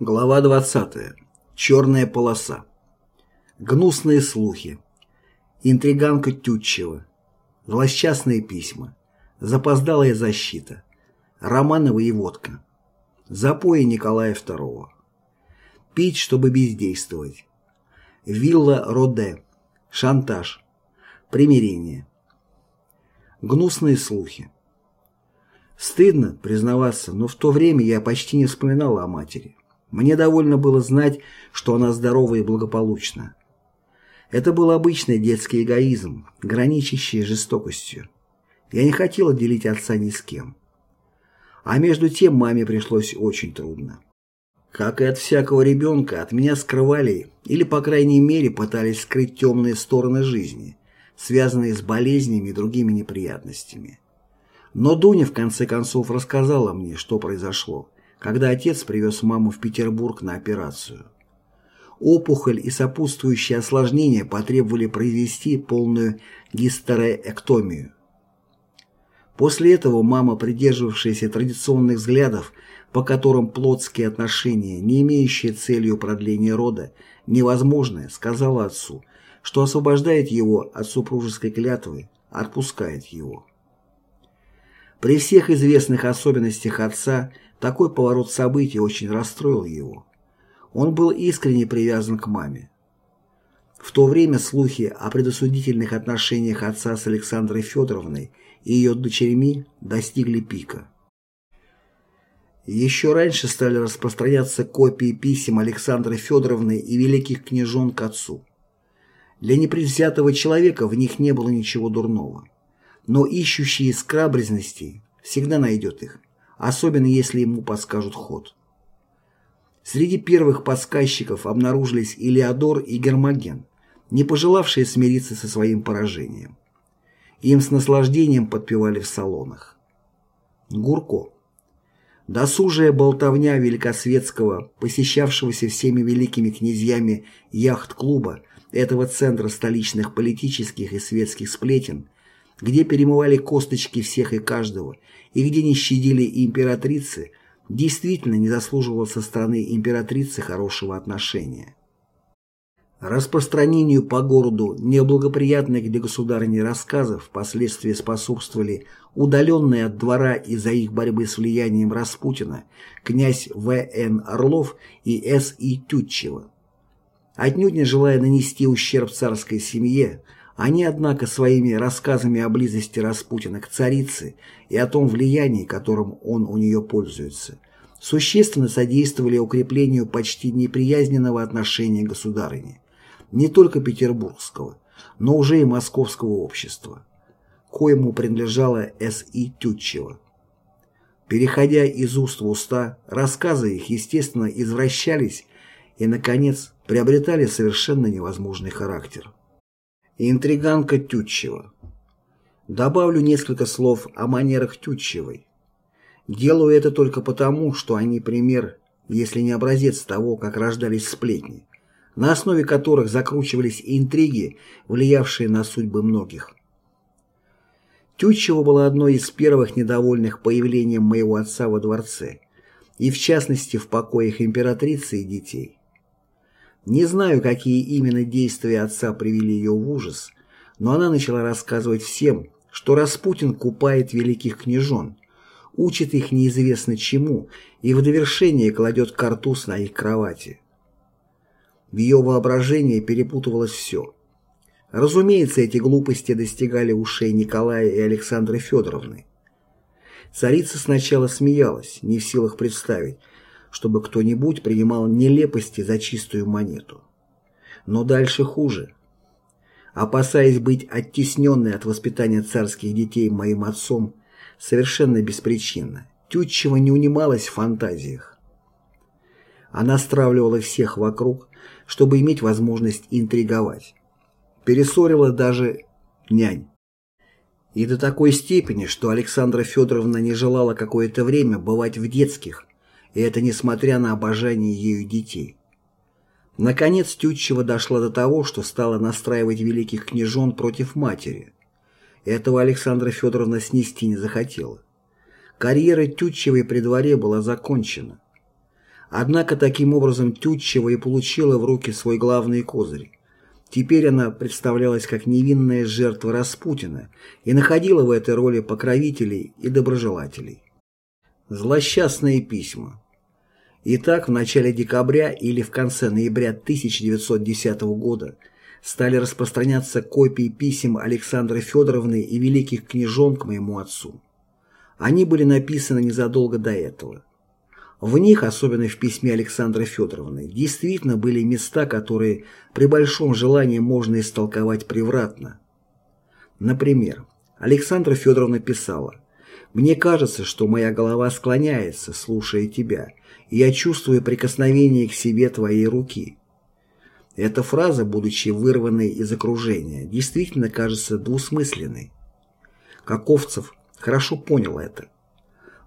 Глава 20. Черная полоса. Гнусные слухи. Интриганка Тютчева. Злосчастные письма. Запоздалая защита. Романова и водка. Запои Николая II. Пить, чтобы бездействовать. Вилла Роде. Шантаж. Примирение. Гнусные слухи. Стыдно признаваться, но в то время я почти не вспоминала о матери. Мне довольно было знать, что она здорова и благополучна. Это был обычный детский эгоизм, граничащий с жестокостью. Я не хотела делить отца ни с кем. А между тем маме пришлось очень трудно. Как и от всякого ребенка, от меня скрывали или, по крайней мере, пытались скрыть темные стороны жизни, связанные с болезнями и другими неприятностями. Но Дуня в конце концов рассказала мне, что произошло, когда отец привез маму в Петербург на операцию. Опухоль и сопутствующие осложнения потребовали произвести полную гистерэктомию. После этого мама, придерживавшаяся традиционных взглядов, по которым плотские отношения, не имеющие целью продления рода, невозможны, сказала отцу, что освобождает его от супружеской клятвы, отпускает его. При всех известных особенностях отца такой поворот событий очень расстроил его. Он был искренне привязан к маме. В то время слухи о предосудительных отношениях отца с Александрой Федоровной и ее дочерьми достигли пика. Еще раньше стали распространяться копии писем Александры Федоровны и великих княжон к отцу. Для непредвзятого человека в них не было ничего дурного. Но ищущий скрабрезностей всегда найдет их особенно если ему подскажут ход. Среди первых подсказчиков обнаружились Илеодор и Гермоген, не пожелавшие смириться со своим поражением. Им с наслаждением подпевали в салонах. Гурко. Досужая болтовня великосветского, посещавшегося всеми великими князьями яхт-клуба, этого центра столичных политических и светских сплетен, где перемывали косточки всех и каждого, и где не щадили императрицы, действительно не заслуживал со стороны императрицы хорошего отношения. Распространению по городу неблагоприятных для государыни рассказов впоследствии способствовали удаленные от двора из-за их борьбы с влиянием Распутина князь В.Н. Орлов и С.И. Тютчева. Отнюдь не желая нанести ущерб царской семье, они, однако, своими рассказами о близости Распутина к царице и о том влиянии, которым он у нее пользуется, существенно содействовали укреплению почти неприязненного отношения государыни, не только петербургского, но уже и московского общества, коему принадлежала С.И. Тютчева. Переходя из уст в уста, рассказы их, естественно, извращались и, наконец, приобретали совершенно невозможный характер интриганка Тютчева. Добавлю несколько слов о манерах Тютчевой. Делаю это только потому, что они пример, если не образец того, как рождались сплетни, на основе которых закручивались интриги, влиявшие на судьбы многих. Тютчева была одной из первых недовольных появлением моего отца во дворце, и в частности в покоях императрицы и детей. Не знаю, какие именно действия отца привели ее в ужас, но она начала рассказывать всем, что Распутин купает великих княжон, учит их неизвестно чему и в довершение кладет картуз на их кровати. В ее воображении перепутывалось все. Разумеется, эти глупости достигали ушей Николая и Александры Федоровны. Царица сначала смеялась, не в силах представить, чтобы кто-нибудь принимал нелепости за чистую монету. Но дальше хуже. Опасаясь быть оттесненной от воспитания царских детей моим отцом, совершенно беспричинно, Тютчева не унималась в фантазиях. Она стравливала всех вокруг, чтобы иметь возможность интриговать. Перессорила даже нянь. И до такой степени, что Александра Федоровна не желала какое-то время бывать в детских, и это несмотря на обожание ею детей. Наконец Тютчева дошла до того, что стала настраивать великих княжон против матери. Этого Александра Федоровна снести не захотела. Карьера Тютчевой при дворе была закончена. Однако таким образом Тютчева и получила в руки свой главный козырь. Теперь она представлялась как невинная жертва Распутина и находила в этой роли покровителей и доброжелателей. Злосчастные письма. Итак, в начале декабря или в конце ноября 1910 года стали распространяться копии писем Александры Федоровны и великих княжон к моему отцу. Они были написаны незадолго до этого. В них, особенно в письме Александры Федоровны, действительно были места, которые при большом желании можно истолковать превратно. Например, Александра Федоровна писала «Мне кажется, что моя голова склоняется, слушая тебя, и я чувствую прикосновение к себе твоей руки». Эта фраза, будучи вырванной из окружения, действительно кажется двусмысленной. Каковцев хорошо понял это.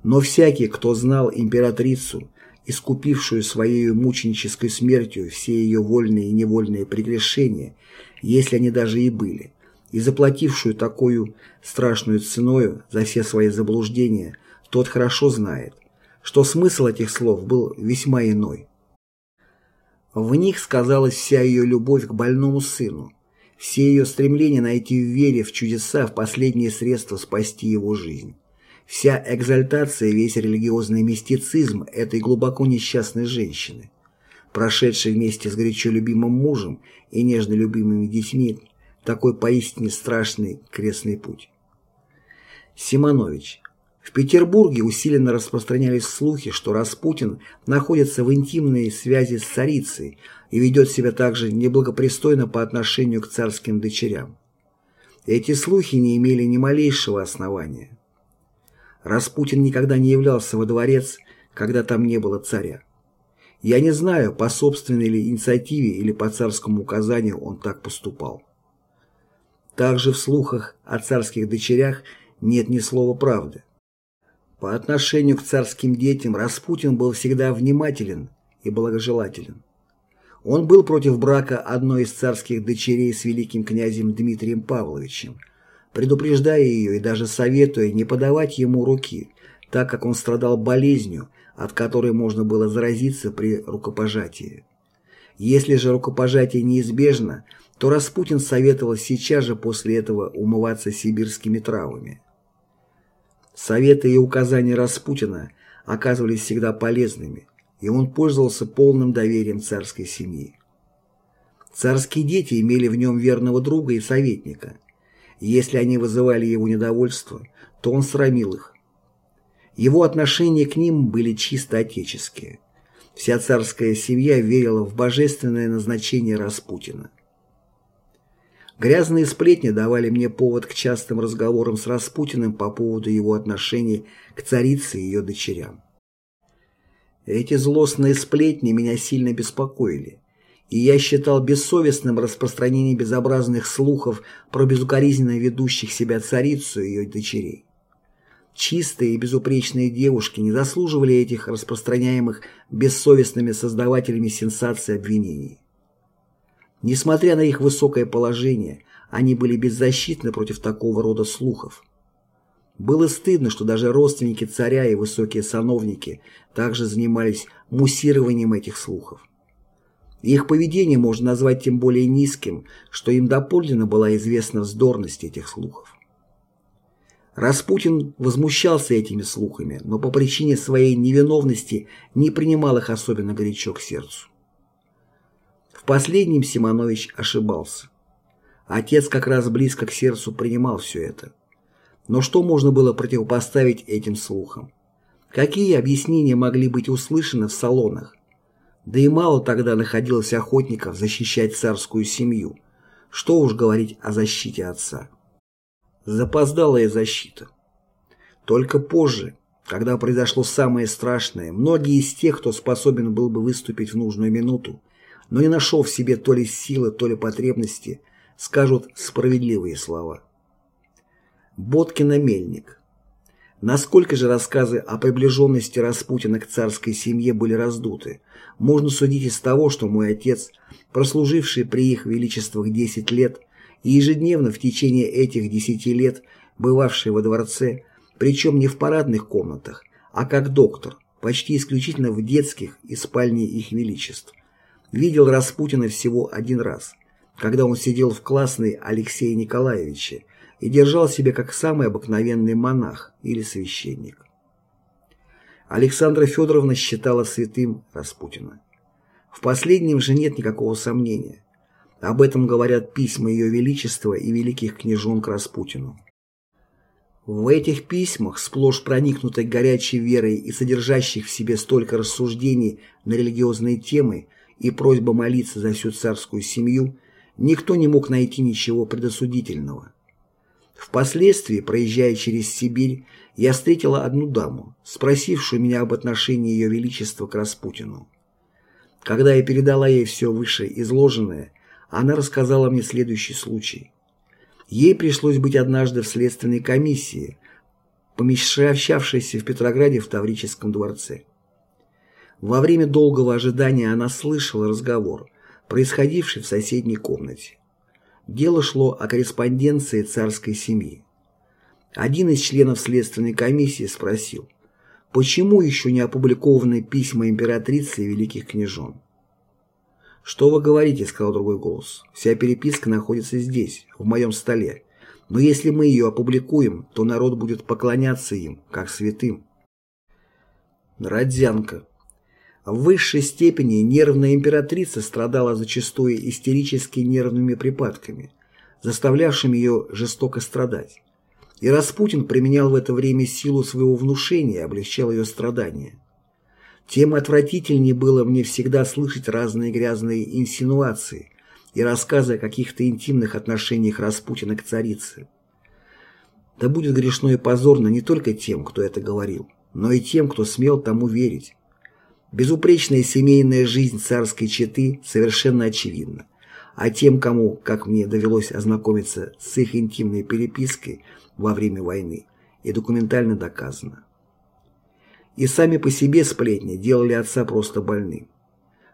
Но всякий, кто знал императрицу, искупившую своей мученической смертью все ее вольные и невольные прегрешения, если они даже и были, и заплатившую такую страшную ценою за все свои заблуждения, тот хорошо знает, что смысл этих слов был весьма иной. В них сказалась вся ее любовь к больному сыну, все ее стремления найти в вере в чудеса в последнее средство спасти его жизнь. Вся экзальтация, весь религиозный мистицизм этой глубоко несчастной женщины, прошедшей вместе с горячо любимым мужем и нежно любимыми детьми такой поистине страшный крестный путь. Симонович. В Петербурге усиленно распространялись слухи, что Распутин находится в интимной связи с царицей и ведет себя также неблагопристойно по отношению к царским дочерям. Эти слухи не имели ни малейшего основания. Распутин никогда не являлся во дворец, когда там не было царя. Я не знаю, по собственной ли инициативе или по царскому указанию он так поступал. Также в слухах о царских дочерях нет ни слова правды. По отношению к царским детям Распутин был всегда внимателен и благожелателен. Он был против брака одной из царских дочерей с великим князем Дмитрием Павловичем – предупреждая ее и даже советуя не подавать ему руки, так как он страдал болезнью, от которой можно было заразиться при рукопожатии. Если же рукопожатие неизбежно, то Распутин советовал сейчас же после этого умываться сибирскими травами. Советы и указания Распутина оказывались всегда полезными, и он пользовался полным доверием царской семьи. Царские дети имели в нем верного друга и советника – если они вызывали его недовольство, то он срамил их. Его отношения к ним были чисто отеческие. Вся царская семья верила в божественное назначение Распутина. Грязные сплетни давали мне повод к частым разговорам с Распутиным по поводу его отношений к царице и ее дочерям. Эти злостные сплетни меня сильно беспокоили и я считал бессовестным распространение безобразных слухов про безукоризненно ведущих себя царицу и ее дочерей. Чистые и безупречные девушки не заслуживали этих распространяемых бессовестными создавателями сенсаций обвинений. Несмотря на их высокое положение, они были беззащитны против такого рода слухов. Было стыдно, что даже родственники царя и высокие сановники также занимались муссированием этих слухов. Их поведение можно назвать тем более низким, что им доподлинно была известна вздорность этих слухов. Распутин возмущался этими слухами, но по причине своей невиновности не принимал их особенно горячо к сердцу. В последнем Симонович ошибался. Отец как раз близко к сердцу принимал все это. Но что можно было противопоставить этим слухам? Какие объяснения могли быть услышаны в салонах? Да и мало тогда находилось охотников защищать царскую семью. Что уж говорить о защите отца. Запоздалая защита. Только позже, когда произошло самое страшное, многие из тех, кто способен был бы выступить в нужную минуту, но не нашел в себе то ли силы, то ли потребности, скажут справедливые слова. Боткина Мельник Насколько же рассказы о приближенности Распутина к царской семье были раздуты, можно судить из того, что мой отец, прослуживший при их величествах 10 лет и ежедневно в течение этих 10 лет бывавший во дворце, причем не в парадных комнатах, а как доктор, почти исключительно в детских и спальне их величеств. Видел Распутина всего один раз, когда он сидел в классной Алексея Николаевича и держал себя как самый обыкновенный монах или священник. Александра Федоровна считала святым Распутина. В последнем же нет никакого сомнения. Об этом говорят письма Ее Величества и великих княжон к Распутину. В этих письмах, сплошь проникнутых горячей верой и содержащих в себе столько рассуждений на религиозные темы и просьба молиться за всю царскую семью, никто не мог найти ничего предосудительного. Впоследствии, проезжая через Сибирь, я встретила одну даму, спросившую меня об отношении Ее Величества к Распутину. Когда я передала ей все выше изложенное, она рассказала мне следующий случай. Ей пришлось быть однажды в следственной комиссии, помещавшейся в Петрограде в Таврическом дворце. Во время долгого ожидания она слышала разговор, происходивший в соседней комнате. Дело шло о корреспонденции царской семьи. Один из членов следственной комиссии спросил, почему еще не опубликованы письма императрицы и великих княжон. «Что вы говорите?» — сказал другой голос. «Вся переписка находится здесь, в моем столе. Но если мы ее опубликуем, то народ будет поклоняться им, как святым». Родзянко. В высшей степени нервная императрица страдала зачастую истерически нервными припадками, заставлявшими ее жестоко страдать. И Распутин применял в это время силу своего внушения и облегчал ее страдания. Тем отвратительнее было мне всегда слышать разные грязные инсинуации и рассказы о каких-то интимных отношениях Распутина к царице. Да будет грешно и позорно не только тем, кто это говорил, но и тем, кто смел тому верить. Безупречная семейная жизнь царской четы совершенно очевидна, а тем, кому, как мне довелось ознакомиться с их интимной перепиской во время войны, и документально доказано. И сами по себе сплетни делали отца просто больным.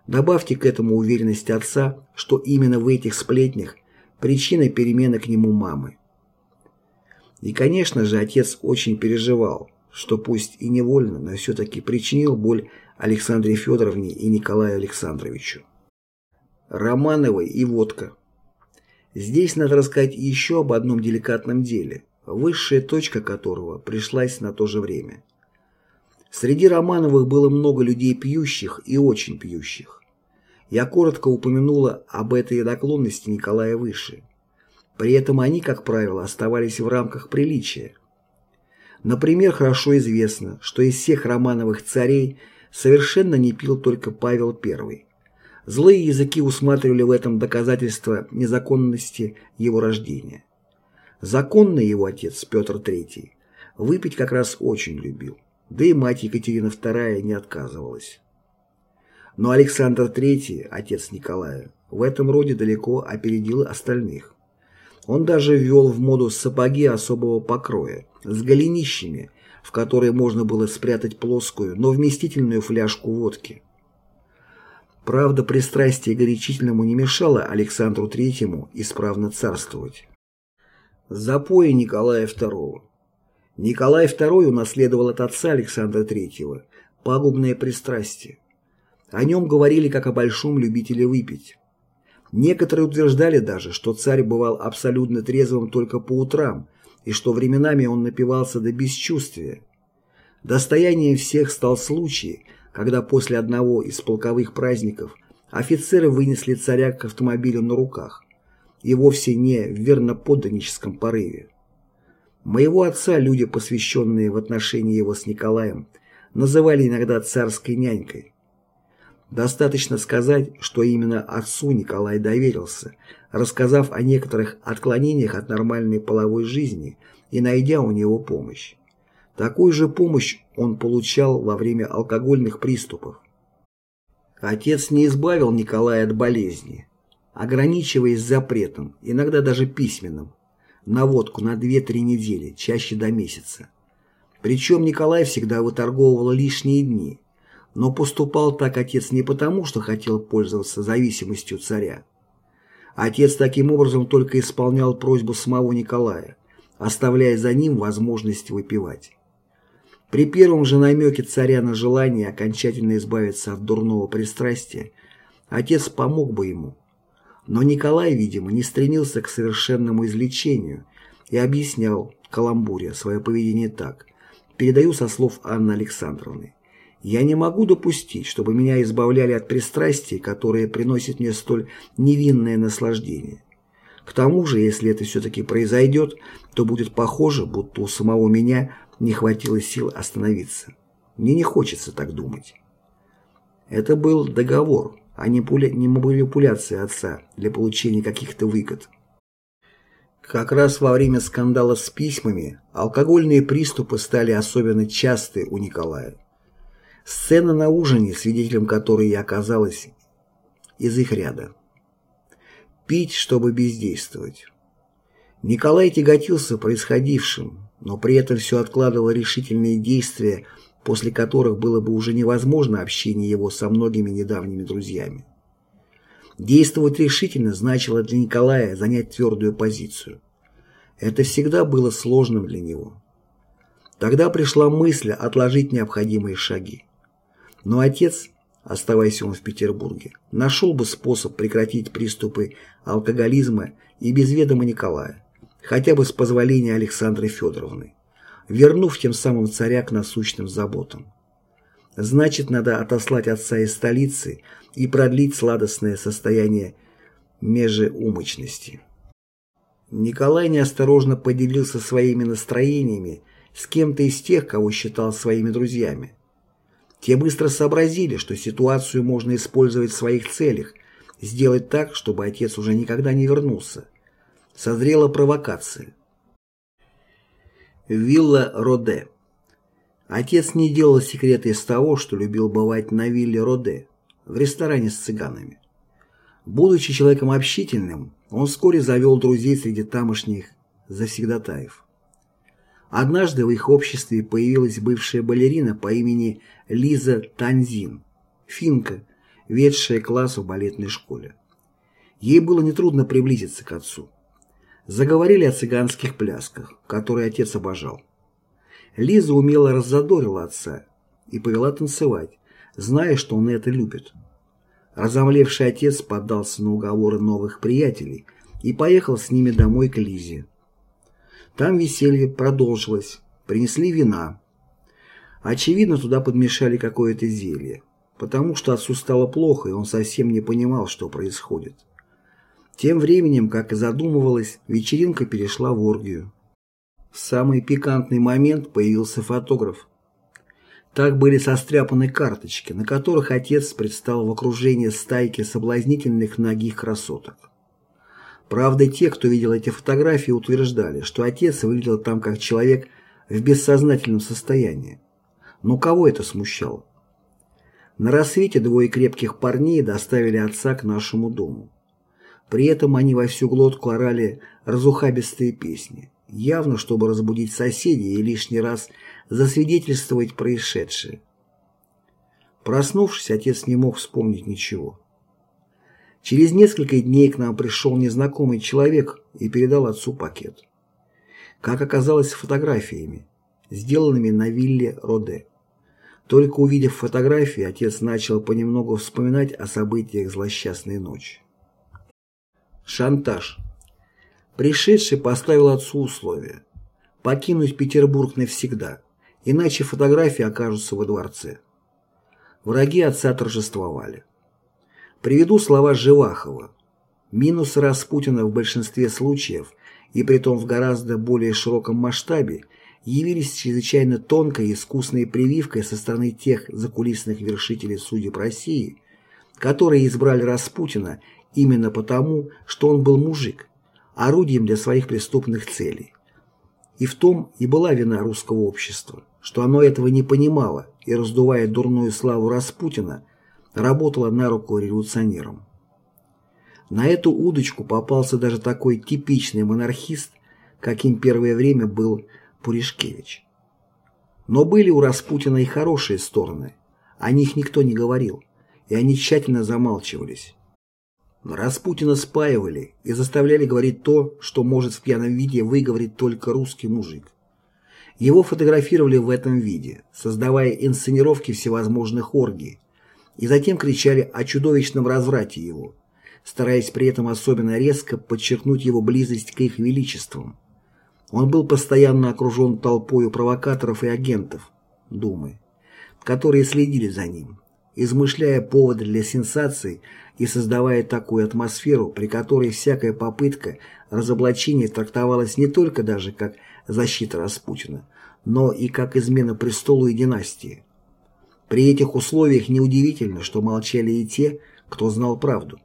Добавьте к этому уверенность отца, что именно в этих сплетнях причина перемены к нему мамы. И, конечно же, отец очень переживал, что пусть и невольно, но все-таки причинил боль Александре Федоровне и Николаю Александровичу. Романовой и водка. Здесь надо рассказать еще об одном деликатном деле, высшая точка которого пришлась на то же время. Среди Романовых было много людей пьющих и очень пьющих. Я коротко упомянула об этой наклонности Николая выше. При этом они, как правило, оставались в рамках приличия. Например, хорошо известно, что из всех Романовых царей совершенно не пил только Павел I. Злые языки усматривали в этом доказательство незаконности его рождения. Законный его отец Петр III выпить как раз очень любил да и мать Екатерина II не отказывалась. Но Александр III, отец Николая, в этом роде далеко опередил остальных. Он даже ввел в моду сапоги особого покроя, с голенищами, в которые можно было спрятать плоскую, но вместительную фляжку водки. Правда, пристрастие горячительному не мешало Александру III исправно царствовать. Запои Николая II Николай II унаследовал от отца Александра III пагубное пристрастие. О нем говорили как о большом любителе выпить. Некоторые утверждали даже, что царь бывал абсолютно трезвым только по утрам и что временами он напивался до бесчувствия. Достоянием всех стал случай, когда после одного из полковых праздников офицеры вынесли царя к автомобилю на руках и вовсе не в верноподданническом порыве. Моего отца люди, посвященные в отношении его с Николаем, называли иногда царской нянькой. Достаточно сказать, что именно отцу Николай доверился, рассказав о некоторых отклонениях от нормальной половой жизни и найдя у него помощь. Такую же помощь он получал во время алкогольных приступов. Отец не избавил Николая от болезни, ограничиваясь запретом, иногда даже письменным, на водку на 2-3 недели, чаще до месяца. Причем Николай всегда выторговывал лишние дни, но поступал так отец не потому, что хотел пользоваться зависимостью царя. Отец таким образом только исполнял просьбу самого Николая, оставляя за ним возможность выпивать. При первом же намеке царя на желание окончательно избавиться от дурного пристрастия, отец помог бы ему. Но Николай, видимо, не стремился к совершенному излечению и объяснял каламбуре свое поведение так. Передаю со слов Анны Александровны. «Я не могу допустить, чтобы меня избавляли от пристрастий, которые приносят мне столь невинное наслаждение. К тому же, если это все-таки произойдет, то будет похоже, будто у самого меня не хватило сил остановиться. Мне не хочется так думать. Это был договор, а не, пуля... не манипуляция отца для получения каких-то выгод. Как раз во время скандала с письмами алкогольные приступы стали особенно часты у Николая. Сцена на ужине, свидетелем которой я оказалась из их ряда. Пить, чтобы бездействовать. Николай тяготился происходившим, но при этом все откладывал решительные действия, после которых было бы уже невозможно общение его со многими недавними друзьями. Действовать решительно значило для Николая занять твердую позицию. Это всегда было сложным для него. Тогда пришла мысль отложить необходимые шаги. Но отец, оставаясь он в Петербурге, нашел бы способ прекратить приступы алкоголизма и без ведома Николая хотя бы с позволения Александры Федоровны, вернув тем самым царя к насущным заботам. Значит, надо отослать отца из столицы и продлить сладостное состояние межеумочности. Николай неосторожно поделился своими настроениями с кем-то из тех, кого считал своими друзьями. Те быстро сообразили, что ситуацию можно использовать в своих целях, сделать так, чтобы отец уже никогда не вернулся созрела провокация. Вилла Роде Отец не делал секрета из того, что любил бывать на вилле Роде, в ресторане с цыганами. Будучи человеком общительным, он вскоре завел друзей среди тамошних завсегдатаев. Однажды в их обществе появилась бывшая балерина по имени Лиза Танзин, финка, ведшая класс в балетной школе. Ей было нетрудно приблизиться к отцу. Заговорили о цыганских плясках, которые отец обожал. Лиза умело раззадорила отца и повела танцевать, зная, что он это любит. Разомлевший отец поддался на уговоры новых приятелей и поехал с ними домой к Лизе. Там веселье продолжилось, принесли вина. Очевидно, туда подмешали какое-то зелье, потому что отцу стало плохо, и он совсем не понимал, что происходит. Тем временем, как и задумывалось, вечеринка перешла в оргию. В самый пикантный момент появился фотограф. Так были состряпаны карточки, на которых отец предстал в окружении стайки соблазнительных ногих красоток. Правда, те, кто видел эти фотографии, утверждали, что отец выглядел там как человек в бессознательном состоянии. Но кого это смущало? На рассвете двое крепких парней доставили отца к нашему дому. При этом они во всю глотку орали разухабистые песни, явно чтобы разбудить соседей и лишний раз засвидетельствовать происшедшее. Проснувшись, отец не мог вспомнить ничего. Через несколько дней к нам пришел незнакомый человек и передал отцу пакет. Как оказалось, фотографиями, сделанными на вилле Роде. Только увидев фотографии, отец начал понемногу вспоминать о событиях злосчастной ночи. Шантаж. Пришедший поставил отцу условие – покинуть Петербург навсегда, иначе фотографии окажутся во дворце. Враги отца торжествовали. Приведу слова Живахова. Минусы Распутина в большинстве случаев, и притом в гораздо более широком масштабе, явились чрезвычайно тонкой и искусной прививкой со стороны тех закулисных вершителей судеб России, которые избрали Распутина именно потому, что он был мужик, орудием для своих преступных целей. И в том и была вина русского общества, что оно этого не понимало и, раздувая дурную славу Распутина, работало на руку революционерам. На эту удочку попался даже такой типичный монархист, каким первое время был Пуришкевич. Но были у Распутина и хорошие стороны, о них никто не говорил, и они тщательно замалчивались. Распутина спаивали и заставляли говорить то, что может в пьяном виде выговорить только русский мужик. Его фотографировали в этом виде, создавая инсценировки всевозможных оргий, и затем кричали о чудовищном разврате его, стараясь при этом особенно резко подчеркнуть его близость к их величествам. Он был постоянно окружен толпой провокаторов и агентов Думы, которые следили за ним, измышляя поводы для сенсаций и создавая такую атмосферу, при которой всякая попытка разоблачения трактовалась не только даже как защита Распутина, но и как измена престолу и династии. При этих условиях неудивительно, что молчали и те, кто знал правду.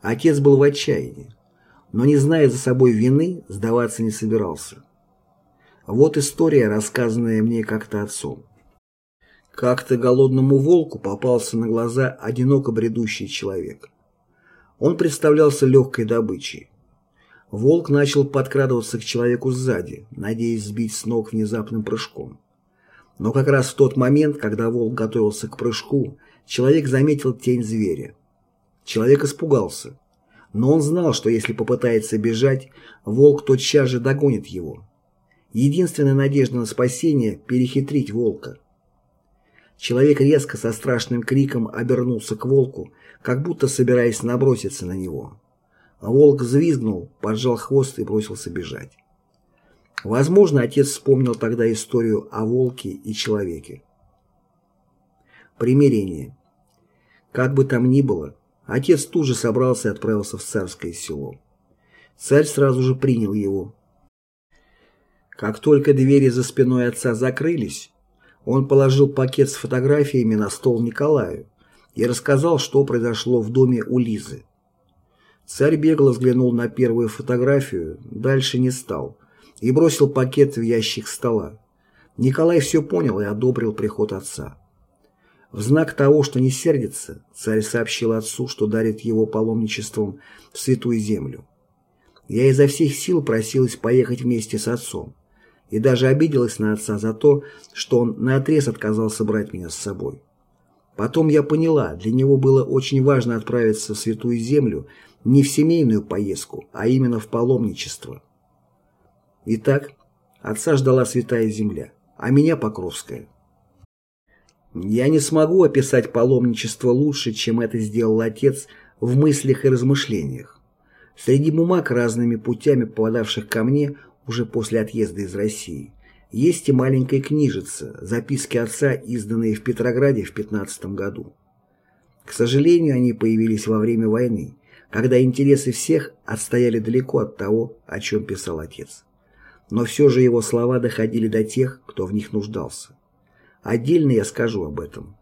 Отец был в отчаянии, но, не зная за собой вины, сдаваться не собирался. Вот история, рассказанная мне как-то отцом. Как-то голодному волку попался на глаза одиноко бредущий человек. Он представлялся легкой добычей. Волк начал подкрадываться к человеку сзади, надеясь сбить с ног внезапным прыжком. Но как раз в тот момент, когда волк готовился к прыжку, человек заметил тень зверя. Человек испугался. Но он знал, что если попытается бежать, волк тотчас же догонит его. Единственная надежда на спасение – перехитрить волка. Человек резко со страшным криком обернулся к волку, как будто собираясь наброситься на него. Волк взвизгнул, поджал хвост и бросился бежать. Возможно, отец вспомнил тогда историю о волке и человеке. Примирение. Как бы там ни было, отец тут же собрался и отправился в царское село. Царь сразу же принял его. Как только двери за спиной отца закрылись, он положил пакет с фотографиями на стол Николаю и рассказал, что произошло в доме у Лизы. Царь бегло взглянул на первую фотографию, дальше не стал, и бросил пакет в ящик стола. Николай все понял и одобрил приход отца. В знак того, что не сердится, царь сообщил отцу, что дарит его паломничеством в Святую Землю. Я изо всех сил просилась поехать вместе с отцом и даже обиделась на отца за то, что он наотрез отказался брать меня с собой. Потом я поняла, для него было очень важно отправиться в Святую Землю не в семейную поездку, а именно в паломничество. Итак, отца ждала Святая Земля, а меня Покровская. Я не смогу описать паломничество лучше, чем это сделал отец в мыслях и размышлениях. Среди бумаг, разными путями попадавших ко мне, уже после отъезда из России, есть и маленькая книжица «Записки отца», изданные в Петрограде в 15 году. К сожалению, они появились во время войны, когда интересы всех отстояли далеко от того, о чем писал отец. Но все же его слова доходили до тех, кто в них нуждался. Отдельно я скажу об этом.